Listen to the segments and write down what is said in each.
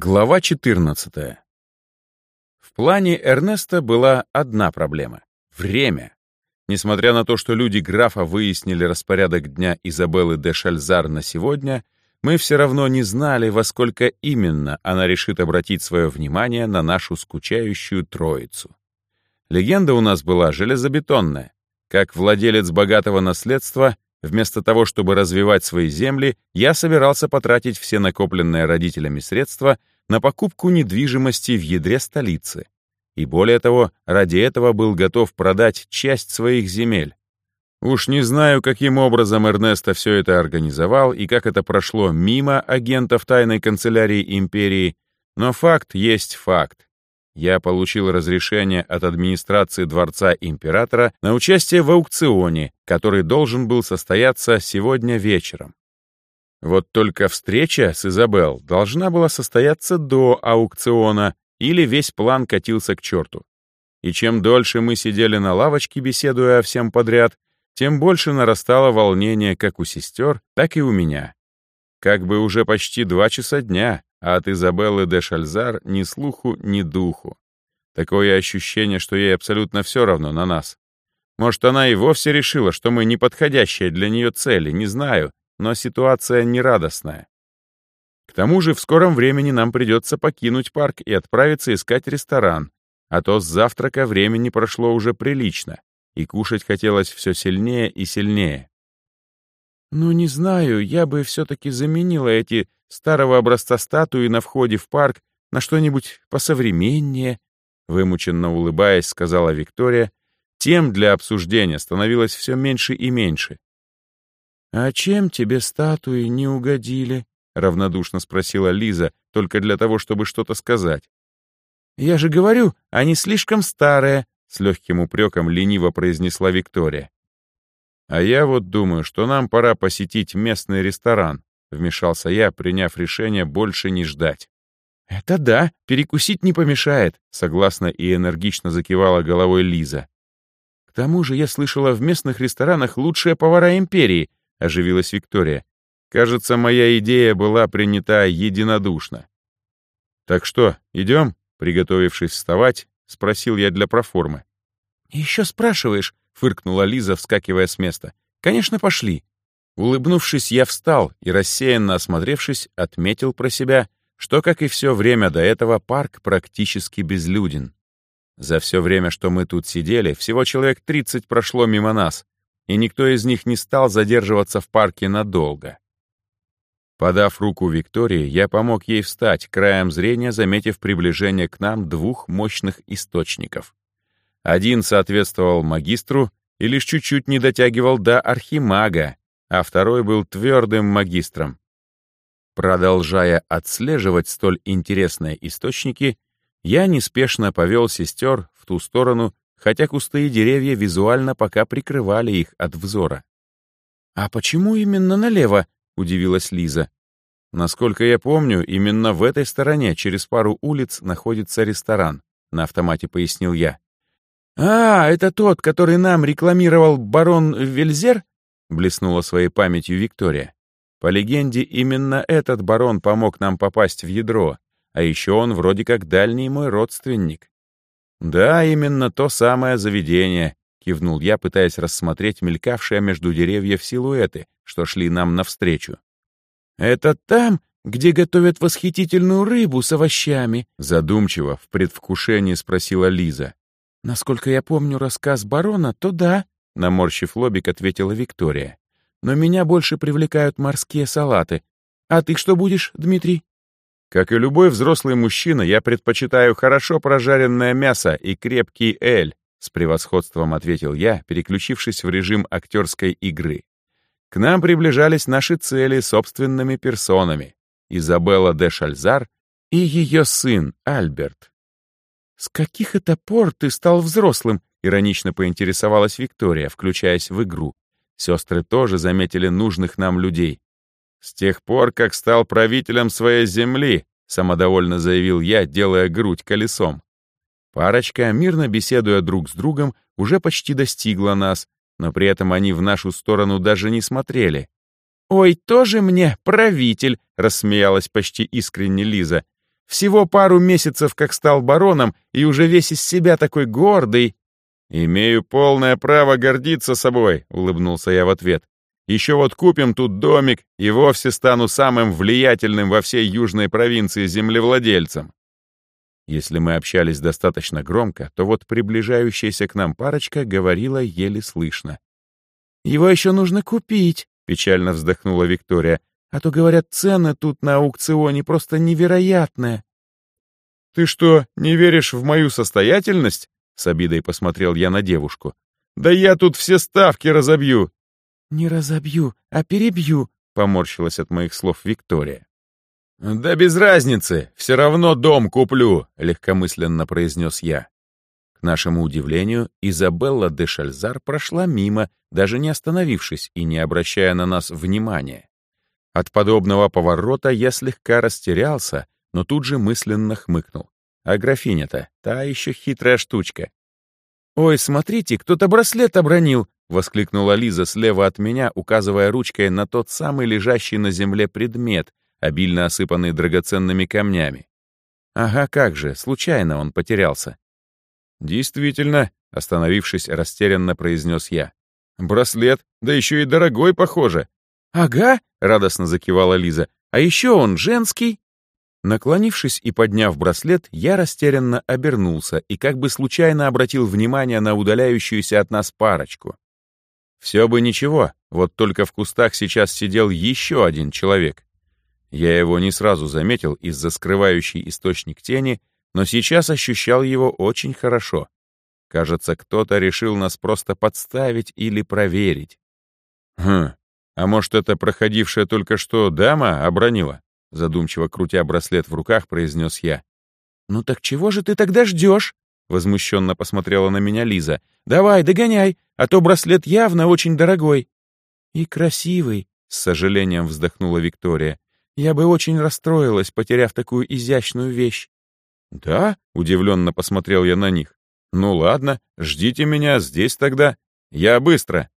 Глава 14. В плане Эрнеста была одна проблема — время. Несмотря на то, что люди графа выяснили распорядок дня Изабеллы де Шальзар на сегодня, мы все равно не знали, во сколько именно она решит обратить свое внимание на нашу скучающую троицу. Легенда у нас была железобетонная. Как владелец богатого наследства — Вместо того, чтобы развивать свои земли, я собирался потратить все накопленные родителями средства на покупку недвижимости в ядре столицы. И более того, ради этого был готов продать часть своих земель. Уж не знаю, каким образом Эрнесто все это организовал и как это прошло мимо агентов тайной канцелярии империи, но факт есть факт я получил разрешение от администрации Дворца Императора на участие в аукционе, который должен был состояться сегодня вечером. Вот только встреча с Изабел должна была состояться до аукциона, или весь план катился к черту. И чем дольше мы сидели на лавочке, беседуя о всем подряд, тем больше нарастало волнение как у сестер, так и у меня. Как бы уже почти два часа дня, а от Изабеллы де Шальзар ни слуху, ни духу. Такое ощущение, что ей абсолютно все равно на нас. Может, она и вовсе решила, что мы неподходящие для нее цели, не знаю, но ситуация нерадостная. К тому же в скором времени нам придется покинуть парк и отправиться искать ресторан, а то с завтрака времени прошло уже прилично, и кушать хотелось все сильнее и сильнее. «Ну, не знаю, я бы все-таки заменила эти старого образца статуи на входе в парк на что-нибудь посовременнее, вымученно улыбаясь, сказала Виктория, тем для обсуждения становилось все меньше и меньше. «А чем тебе статуи не угодили?» — равнодушно спросила Лиза, только для того, чтобы что-то сказать. «Я же говорю, они слишком старые», — с легким упреком лениво произнесла Виктория. «А я вот думаю, что нам пора посетить местный ресторан», — вмешался я, приняв решение больше не ждать. «Это да, перекусить не помешает», — согласно и энергично закивала головой Лиза. «К тому же я слышала, в местных ресторанах лучшие повара империи», — оживилась Виктория. «Кажется, моя идея была принята единодушно». «Так что, идем?» — приготовившись вставать, спросил я для проформы. «Еще спрашиваешь?» — фыркнула Лиза, вскакивая с места. «Конечно, пошли». Улыбнувшись, я встал и, рассеянно осмотревшись, отметил про себя, что, как и все время до этого, парк практически безлюден. За все время, что мы тут сидели, всего человек 30 прошло мимо нас, и никто из них не стал задерживаться в парке надолго. Подав руку Виктории, я помог ей встать, краем зрения заметив приближение к нам двух мощных источников. Один соответствовал магистру и лишь чуть-чуть не дотягивал до архимага, а второй был твердым магистром. Продолжая отслеживать столь интересные источники, я неспешно повел сестер в ту сторону, хотя кусты и деревья визуально пока прикрывали их от взора. «А почему именно налево?» — удивилась Лиза. «Насколько я помню, именно в этой стороне, через пару улиц, находится ресторан», — на автомате пояснил я. «А, это тот, который нам рекламировал барон Вельзер?» — блеснула своей памятью Виктория. По легенде, именно этот барон помог нам попасть в ядро, а еще он вроде как дальний мой родственник. «Да, именно то самое заведение», — кивнул я, пытаясь рассмотреть мелькавшие между деревьев силуэты, что шли нам навстречу. «Это там, где готовят восхитительную рыбу с овощами?» Задумчиво, в предвкушении спросила Лиза. «Насколько я помню рассказ барона, то да», — наморщив лобик, ответила Виктория. «Но меня больше привлекают морские салаты. А ты что будешь, Дмитрий?» Как и любой взрослый мужчина, я предпочитаю хорошо прожаренное мясо и крепкий эль, с превосходством ответил я, переключившись в режим актерской игры. К нам приближались наши цели собственными персонами. Изабелла де Шальзар и ее сын Альберт. «С каких это пор ты стал взрослым?» — иронично поинтересовалась Виктория, включаясь в игру. Сестры тоже заметили нужных нам людей. «С тех пор, как стал правителем своей земли», — самодовольно заявил я, делая грудь колесом. Парочка, мирно беседуя друг с другом, уже почти достигла нас, но при этом они в нашу сторону даже не смотрели. «Ой, тоже мне правитель!» — рассмеялась почти искренне Лиза. Всего пару месяцев как стал бароном и уже весь из себя такой гордый». «Имею полное право гордиться собой», — улыбнулся я в ответ. «Еще вот купим тут домик и вовсе стану самым влиятельным во всей южной провинции землевладельцем». Если мы общались достаточно громко, то вот приближающаяся к нам парочка говорила еле слышно. «Его еще нужно купить», — печально вздохнула Виктория. «А то, говорят, цены тут на аукционе просто невероятные». «Ты что, не веришь в мою состоятельность?» — с обидой посмотрел я на девушку. «Да я тут все ставки разобью!» «Не разобью, а перебью», — поморщилась от моих слов Виктория. «Да без разницы, все равно дом куплю», — легкомысленно произнес я. К нашему удивлению, Изабелла де Шальзар прошла мимо, даже не остановившись и не обращая на нас внимания. От подобного поворота я слегка растерялся, но тут же мысленно хмыкнул. А графиня-то, та еще хитрая штучка. «Ой, смотрите, кто-то браслет обронил!» — воскликнула Лиза слева от меня, указывая ручкой на тот самый лежащий на земле предмет, обильно осыпанный драгоценными камнями. Ага, как же, случайно он потерялся. Действительно, остановившись, растерянно произнес я. Браслет, да еще и дорогой, похоже. Ага, радостно закивала Лиза. А еще он женский. Наклонившись и подняв браслет, я растерянно обернулся и как бы случайно обратил внимание на удаляющуюся от нас парочку. Все бы ничего, вот только в кустах сейчас сидел еще один человек. Я его не сразу заметил из-за скрывающей источник тени, но сейчас ощущал его очень хорошо. Кажется, кто-то решил нас просто подставить или проверить. Хм, а может, это проходившая только что дама обронила? Задумчиво крутя браслет в руках, произнес я. «Ну так чего же ты тогда ждешь?» Возмущенно посмотрела на меня Лиза. «Давай, догоняй, а то браслет явно очень дорогой». «И красивый», — с сожалением вздохнула Виктория. Я бы очень расстроилась, потеряв такую изящную вещь. «Да?» — удивленно посмотрел я на них. «Ну ладно, ждите меня здесь тогда. Я быстро!»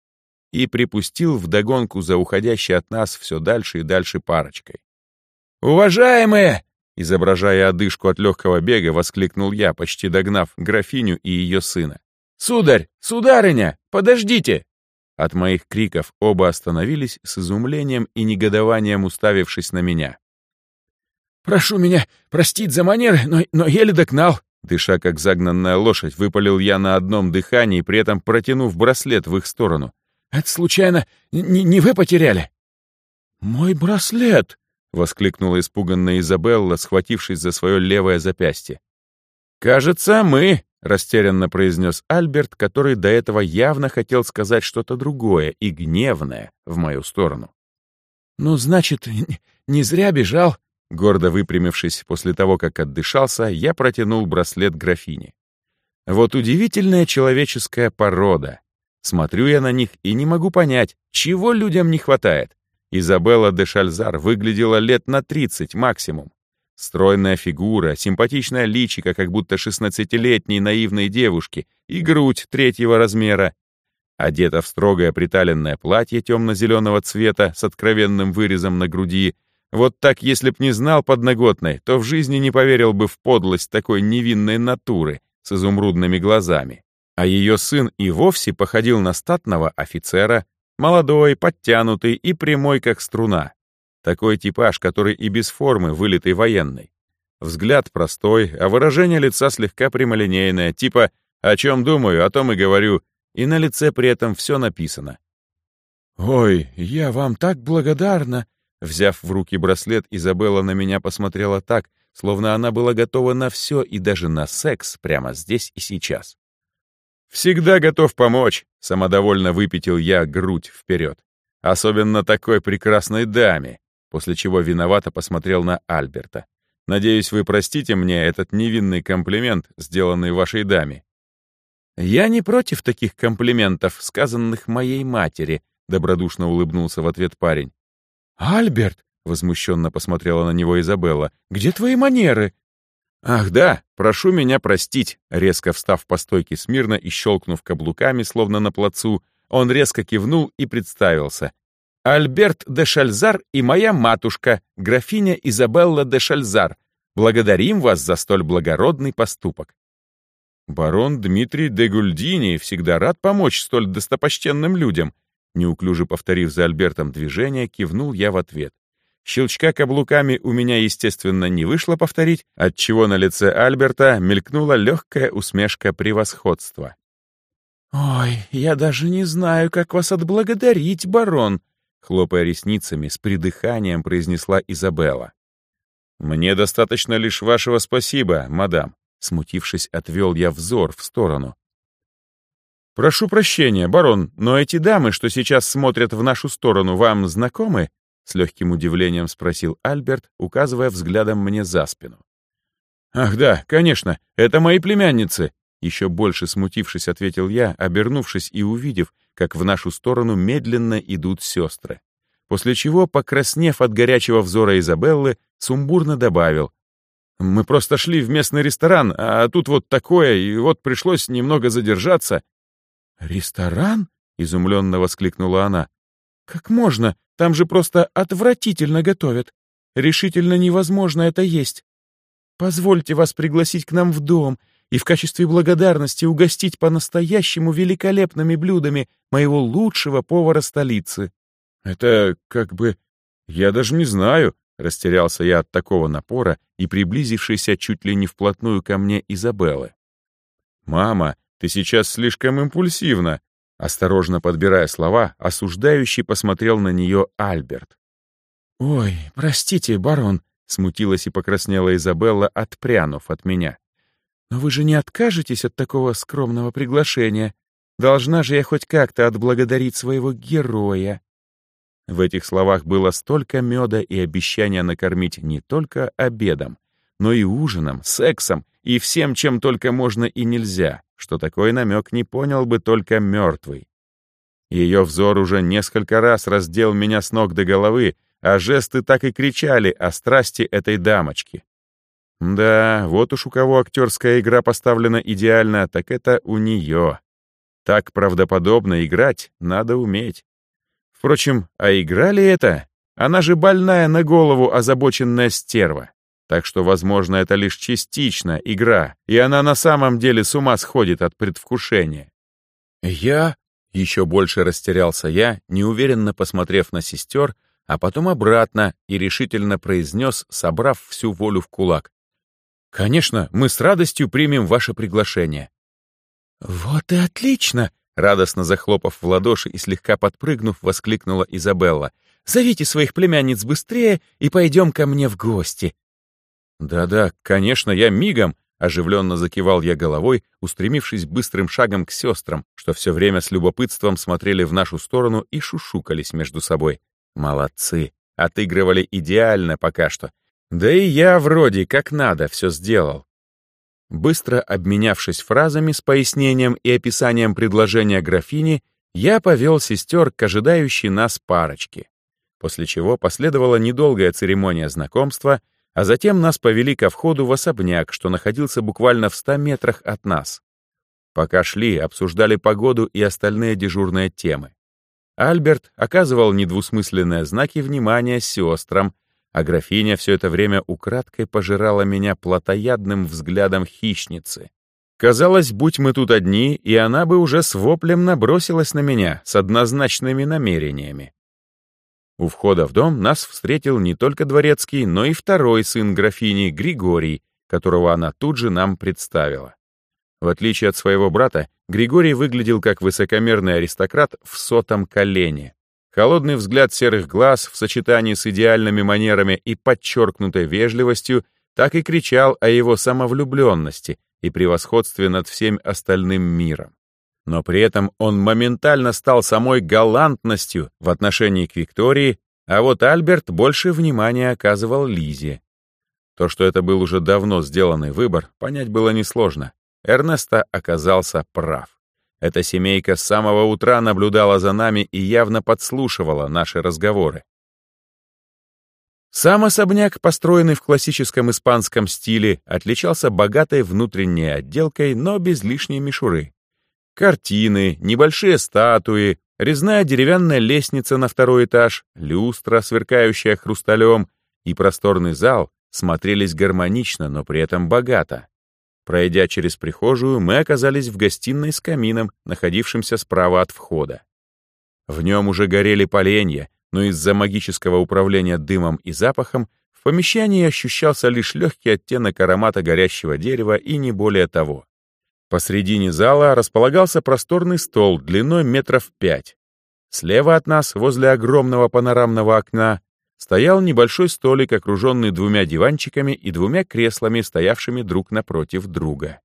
И припустил вдогонку за уходящей от нас все дальше и дальше парочкой. «Уважаемые!» — изображая одышку от легкого бега, воскликнул я, почти догнав графиню и ее сына. «Сударь! Сударыня! Подождите!» От моих криков оба остановились с изумлением и негодованием уставившись на меня. «Прошу меня простить за манеры, но, но еле догнал!» Дыша, как загнанная лошадь, выпалил я на одном дыхании, при этом протянув браслет в их сторону. «Это случайно не, не вы потеряли?» «Мой браслет!» — воскликнула испуганная Изабелла, схватившись за свое левое запястье. «Кажется, мы!» — растерянно произнес Альберт, который до этого явно хотел сказать что-то другое и гневное в мою сторону. «Ну, значит, не зря бежал», — гордо выпрямившись после того, как отдышался, я протянул браслет графине. Вот удивительная человеческая порода. Смотрю я на них и не могу понять, чего людям не хватает. Изабелла де Шальзар выглядела лет на 30 максимум. Стройная фигура, симпатичная личико, как будто шестнадцатилетней наивной девушки, и грудь третьего размера. Одета в строгое приталенное платье темно-зеленого цвета с откровенным вырезом на груди. Вот так, если б не знал подноготной, то в жизни не поверил бы в подлость такой невинной натуры с изумрудными глазами. А ее сын и вовсе походил на статного офицера, молодой, подтянутый и прямой, как струна. Такой типаж, который и без формы вылитый военный. Взгляд простой, а выражение лица слегка прямолинейное, типа «о чем думаю, о том и говорю», и на лице при этом все написано. «Ой, я вам так благодарна!» Взяв в руки браслет, Изабелла на меня посмотрела так, словно она была готова на все и даже на секс прямо здесь и сейчас. «Всегда готов помочь», — самодовольно выпятил я грудь вперед. «Особенно такой прекрасной даме, после чего виновато посмотрел на Альберта. «Надеюсь, вы простите мне этот невинный комплимент, сделанный вашей даме». «Я не против таких комплиментов, сказанных моей матери», — добродушно улыбнулся в ответ парень. «Альберт!» — возмущенно посмотрела на него Изабелла. «Где твои манеры?» «Ах да, прошу меня простить», — резко встав по стойке смирно и щелкнув каблуками, словно на плацу, он резко кивнул и представился. Альберт де Шальзар и моя матушка, графиня Изабелла де Шальзар. Благодарим вас за столь благородный поступок. Барон Дмитрий де Гульдини всегда рад помочь столь достопочтенным людям. Неуклюже повторив за Альбертом движение, кивнул я в ответ. Щелчка каблуками у меня, естественно, не вышло повторить, отчего на лице Альберта мелькнула легкая усмешка превосходства. «Ой, я даже не знаю, как вас отблагодарить, барон», хлопая ресницами, с придыханием произнесла Изабелла. «Мне достаточно лишь вашего спасибо, мадам», смутившись, отвел я взор в сторону. «Прошу прощения, барон, но эти дамы, что сейчас смотрят в нашу сторону, вам знакомы?» С легким удивлением спросил Альберт, указывая взглядом мне за спину. «Ах да, конечно, это мои племянницы!» Еще больше смутившись, ответил я, обернувшись и увидев, как в нашу сторону медленно идут сестры. После чего, покраснев от горячего взора Изабеллы, сумбурно добавил. «Мы просто шли в местный ресторан, а тут вот такое, и вот пришлось немного задержаться». «Ресторан?» — изумленно воскликнула она. «Как можно? Там же просто отвратительно готовят. Решительно невозможно это есть. Позвольте вас пригласить к нам в дом и в качестве благодарности угостить по-настоящему великолепными блюдами моего лучшего повара столицы». «Это как бы... Я даже не знаю», — растерялся я от такого напора и приблизившейся чуть ли не вплотную ко мне Изабеллы. «Мама, ты сейчас слишком импульсивна», осторожно подбирая слова, осуждающий посмотрел на нее Альберт. «Ой, простите, барон», — смутилась и покраснела Изабелла, отпрянув от меня. «Но вы же не откажетесь от такого скромного приглашения? Должна же я хоть как-то отблагодарить своего героя». В этих словах было столько меда и обещания накормить не только обедом, но и ужином, сексом и всем, чем только можно и нельзя, что такой намек не понял бы только мертвый. Ее взор уже несколько раз раздел меня с ног до головы, а жесты так и кричали о страсти этой дамочки. Да, вот уж у кого актерская игра поставлена идеально, так это у нее. Так правдоподобно играть надо уметь. Впрочем, а игра ли это? Она же больная на голову озабоченная стерва. Так что, возможно, это лишь частично игра, и она на самом деле с ума сходит от предвкушения. Я? Еще больше растерялся я, неуверенно посмотрев на сестер, а потом обратно и решительно произнес, собрав всю волю в кулак. «Конечно, мы с радостью примем ваше приглашение». «Вот и отлично!» Радостно захлопав в ладоши и слегка подпрыгнув, воскликнула Изабелла. «Зовите своих племянниц быстрее и пойдем ко мне в гости. «Да-да, конечно, я мигом!» — оживленно закивал я головой, устремившись быстрым шагом к сестрам, что все время с любопытством смотрели в нашу сторону и шушукались между собой. Молодцы! Отыгрывали идеально пока что. Да и я вроде как надо все сделал. Быстро обменявшись фразами с пояснением и описанием предложения графини, я повел сестер к ожидающей нас парочке. После чего последовала недолгая церемония знакомства — а затем нас повели ко входу в особняк, что находился буквально в ста метрах от нас. Пока шли, обсуждали погоду и остальные дежурные темы. Альберт оказывал недвусмысленные знаки внимания сестрам, а графиня все это время украдкой пожирала меня плотоядным взглядом хищницы. Казалось, будь мы тут одни, и она бы уже с воплем набросилась на меня с однозначными намерениями. У входа в дом нас встретил не только дворецкий, но и второй сын графини, Григорий, которого она тут же нам представила. В отличие от своего брата, Григорий выглядел как высокомерный аристократ в сотом колене. Холодный взгляд серых глаз в сочетании с идеальными манерами и подчеркнутой вежливостью так и кричал о его самовлюбленности и превосходстве над всем остальным миром но при этом он моментально стал самой галантностью в отношении к Виктории, а вот Альберт больше внимания оказывал Лизе. То, что это был уже давно сделанный выбор, понять было несложно. Эрнеста оказался прав. Эта семейка с самого утра наблюдала за нами и явно подслушивала наши разговоры. Сам особняк, построенный в классическом испанском стиле, отличался богатой внутренней отделкой, но без лишней мишуры. Картины, небольшие статуи, резная деревянная лестница на второй этаж, люстра, сверкающая хрусталем, и просторный зал, смотрелись гармонично, но при этом богато. Пройдя через прихожую, мы оказались в гостиной с камином, находившимся справа от входа. В нем уже горели поленья, но из-за магического управления дымом и запахом в помещении ощущался лишь легкий оттенок аромата горящего дерева и не более того. Посредине зала располагался просторный стол длиной метров пять. Слева от нас, возле огромного панорамного окна, стоял небольшой столик, окруженный двумя диванчиками и двумя креслами, стоявшими друг напротив друга.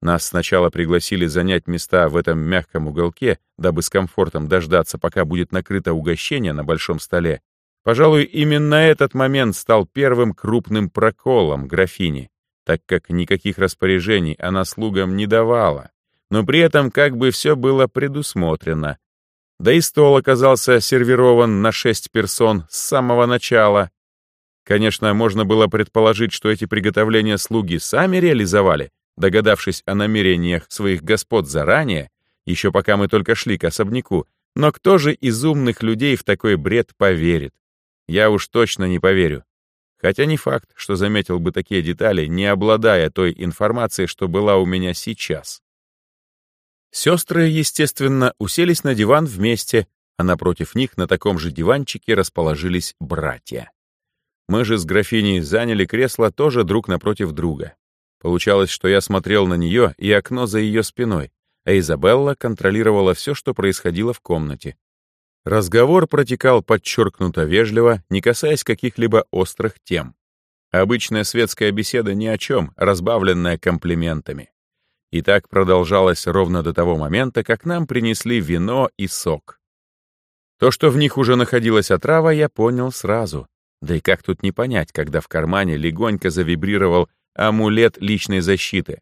Нас сначала пригласили занять места в этом мягком уголке, дабы с комфортом дождаться, пока будет накрыто угощение на большом столе. Пожалуй, именно этот момент стал первым крупным проколом графини, так как никаких распоряжений она слугам не давала, но при этом как бы все было предусмотрено. Да и стол оказался сервирован на шесть персон с самого начала. Конечно, можно было предположить, что эти приготовления слуги сами реализовали, догадавшись о намерениях своих господ заранее, еще пока мы только шли к особняку, но кто же из умных людей в такой бред поверит? Я уж точно не поверю. Хотя не факт, что заметил бы такие детали, не обладая той информацией, что была у меня сейчас. Сестры, естественно, уселись на диван вместе, а напротив них на таком же диванчике расположились братья. Мы же с графиней заняли кресло тоже друг напротив друга. Получалось, что я смотрел на нее и окно за ее спиной, а Изабелла контролировала все, что происходило в комнате. Разговор протекал подчеркнуто вежливо, не касаясь каких-либо острых тем. Обычная светская беседа ни о чем, разбавленная комплиментами. И так продолжалось ровно до того момента, как нам принесли вино и сок. То, что в них уже находилась отрава, я понял сразу. Да и как тут не понять, когда в кармане легонько завибрировал амулет личной защиты.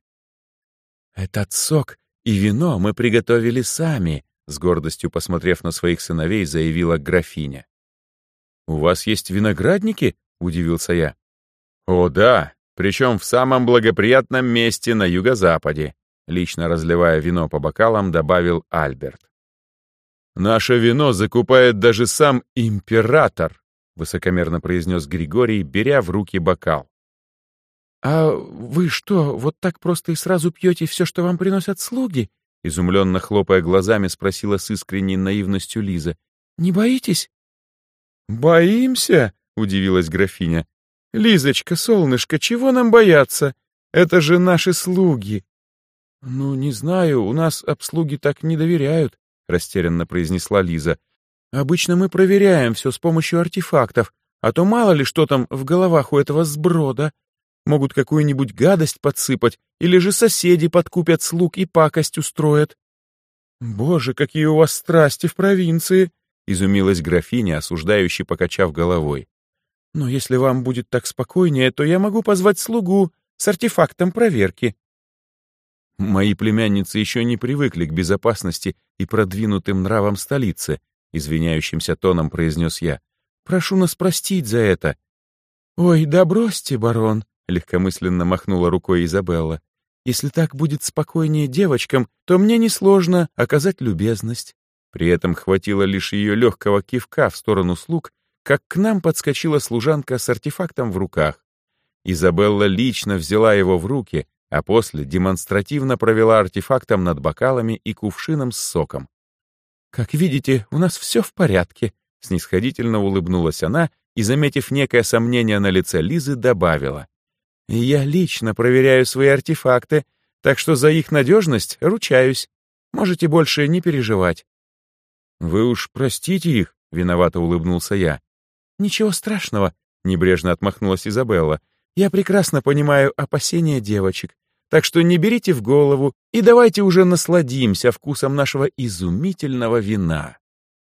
«Этот сок и вино мы приготовили сами», с гордостью посмотрев на своих сыновей, заявила графиня. «У вас есть виноградники?» — удивился я. «О, да, причем в самом благоприятном месте на юго-западе», лично разливая вино по бокалам, добавил Альберт. «Наше вино закупает даже сам император», высокомерно произнес Григорий, беря в руки бокал. «А вы что, вот так просто и сразу пьете все, что вам приносят слуги?» Изумленно хлопая глазами, спросила с искренней наивностью Лиза. «Не боитесь?» «Боимся?» — удивилась графиня. «Лизочка, солнышко, чего нам бояться? Это же наши слуги!» «Ну, не знаю, у нас обслуги так не доверяют», — растерянно произнесла Лиза. «Обычно мы проверяем все с помощью артефактов, а то мало ли что там в головах у этого сброда. Могут какую-нибудь гадость подсыпать, или же соседи подкупят слуг и пакость устроят. «Боже, какие у вас страсти в провинции!» — изумилась графиня, осуждающе покачав головой. «Но если вам будет так спокойнее, то я могу позвать слугу с артефактом проверки». «Мои племянницы еще не привыкли к безопасности и продвинутым нравам столицы», — извиняющимся тоном произнес я. «Прошу нас простить за это». «Ой, да бросьте, барон», — легкомысленно махнула рукой Изабелла. «Если так будет спокойнее девочкам, то мне несложно оказать любезность». При этом хватило лишь ее легкого кивка в сторону слуг, как к нам подскочила служанка с артефактом в руках. Изабелла лично взяла его в руки, а после демонстративно провела артефактом над бокалами и кувшином с соком. «Как видите, у нас все в порядке», — снисходительно улыбнулась она и, заметив некое сомнение на лице Лизы, добавила. Я лично проверяю свои артефакты, так что за их надежность ручаюсь. Можете больше не переживать». «Вы уж простите их», — виновато улыбнулся я. «Ничего страшного», — небрежно отмахнулась Изабелла. «Я прекрасно понимаю опасения девочек, так что не берите в голову и давайте уже насладимся вкусом нашего изумительного вина».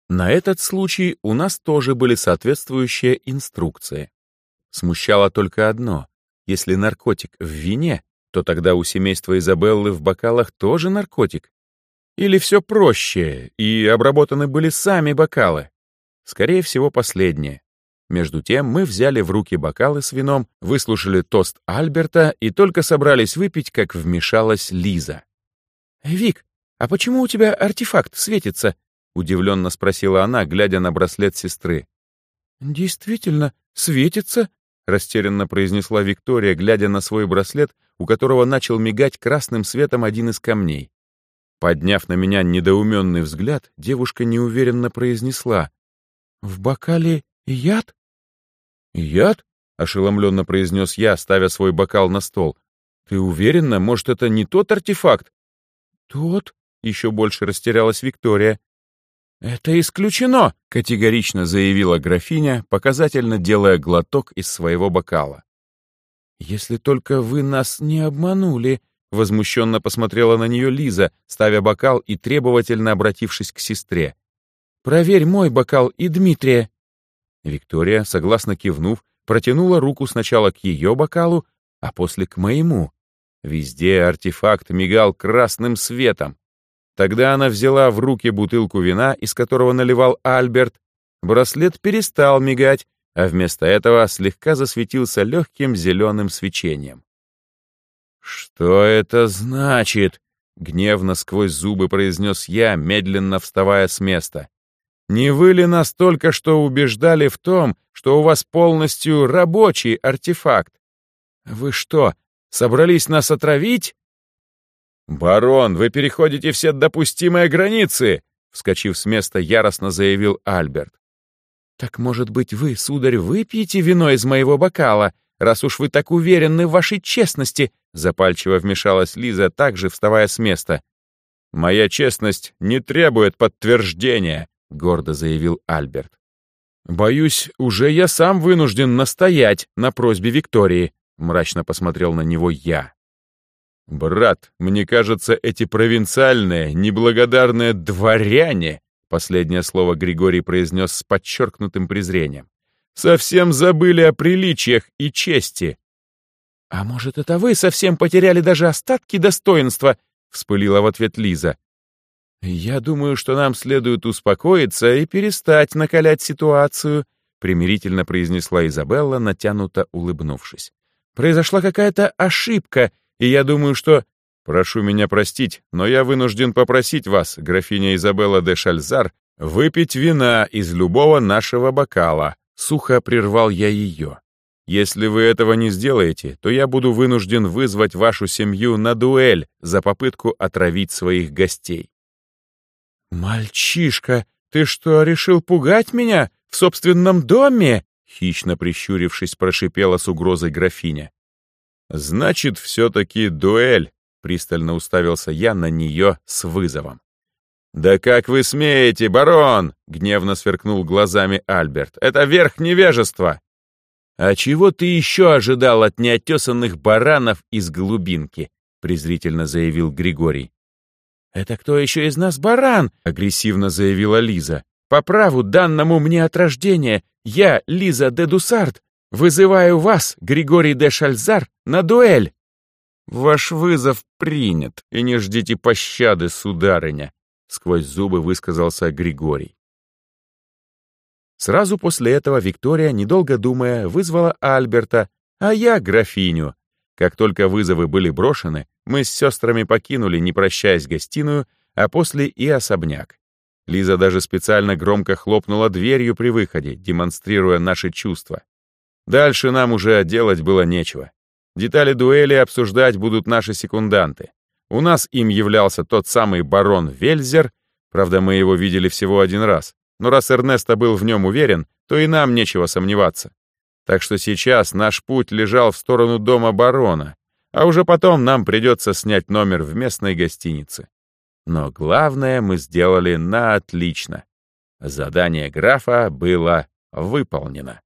На этот случай у нас тоже были соответствующие инструкции. Смущало только одно. Если наркотик в вине, то тогда у семейства Изабеллы в бокалах тоже наркотик. Или все проще, и обработаны были сами бокалы. Скорее всего, последнее. Между тем мы взяли в руки бокалы с вином, выслушали тост Альберта и только собрались выпить, как вмешалась Лиза. «Вик, а почему у тебя артефакт светится?» — удивленно спросила она, глядя на браслет сестры. «Действительно, светится», растерянно произнесла Виктория, глядя на свой браслет, у которого начал мигать красным светом один из камней. Подняв на меня недоуменный взгляд, девушка неуверенно произнесла. «В бокале яд?» «Яд?» — ошеломленно произнес я, ставя свой бокал на стол. «Ты уверена? Может, это не тот артефакт?» «Тот?» — еще больше растерялась Виктория. «Это исключено!» — категорично заявила графиня, показательно делая глоток из своего бокала. «Если только вы нас не обманули», Возмущенно посмотрела на нее Лиза, ставя бокал и требовательно обратившись к сестре. «Проверь мой бокал и Дмитрия». Виктория, согласно кивнув, протянула руку сначала к ее бокалу, а после к моему. Везде артефакт мигал красным светом. Тогда она взяла в руки бутылку вина, из которого наливал Альберт. Браслет перестал мигать, а вместо этого слегка засветился легким зеленым свечением. «Что это значит?» — гневно сквозь зубы произнес я, медленно вставая с места. «Не вы ли настолько, что убеждали в том, что у вас полностью рабочий артефакт? Вы что, собрались нас отравить?» «Барон, вы переходите все допустимые границы!» Вскочив с места, яростно заявил Альберт. «Так, может быть, вы, сударь, выпьете вино из моего бокала, раз уж вы так уверены в вашей честности?» Запальчиво вмешалась Лиза, также вставая с места. «Моя честность не требует подтверждения», — гордо заявил Альберт. «Боюсь, уже я сам вынужден настоять на просьбе Виктории», — мрачно посмотрел на него я. «Брат, мне кажется, эти провинциальные, неблагодарные дворяне», последнее слово Григорий произнес с подчеркнутым презрением, совсем забыли о приличиях и чести. «А может, это вы совсем потеряли даже остатки достоинства?» — вспылила в ответ Лиза. «Я думаю, что нам следует успокоиться и перестать накалять ситуацию», — примирительно произнесла Изабелла, натянуто улыбнувшись. «Произошла какая-то ошибка, и я думаю, что...» «Прошу меня простить, но я вынужден попросить вас, графиня Изабелла де Шальзар, выпить вина из любого нашего бокала», — сухо прервал я ее. Если вы этого не сделаете, то я буду вынужден вызвать вашу семью на дуэль за попытку отравить своих гостей». «Мальчишка, ты что, решил пугать меня в собственном доме?» Хищно прищурившись, прошипела с угрозой графиня. «Значит, все-таки дуэль», — пристально уставился я на нее с вызовом. «Да как вы смеете, барон!» — гневно сверкнул глазами Альберт. «Это верх невежества!» «А чего ты еще ожидал от неотесанных баранов из глубинки?» — презрительно заявил Григорий. «Это кто еще из нас баран?» — агрессивно заявила Лиза. «По праву, данному мне от рождения, я, Лиза де Дусарт, вызываю вас, Григорий де Шальзар, на дуэль!» «Ваш вызов принят, и не ждите пощады, сударыня», — сквозь зубы высказался Григорий. Сразу после этого Виктория, недолго думая, вызвала Альберта, а я — графиню. Как только вызовы были брошены, мы с сестрами покинули, не прощаясь, гостиную, а после и особняк. Лиза даже специально громко хлопнула дверью при выходе, демонстрируя наши чувства. Дальше нам уже делать было нечего. Детали дуэли обсуждать будут наши секунданты. У нас им являлся тот самый барон Вельзер, правда, мы его видели всего один раз, но раз Эрнесто был в нем уверен, то и нам нечего сомневаться. Так что сейчас наш путь лежал в сторону дома барона, а уже потом нам придется снять номер в местной гостинице. Но главное мы сделали на отлично. Задание графа было выполнено.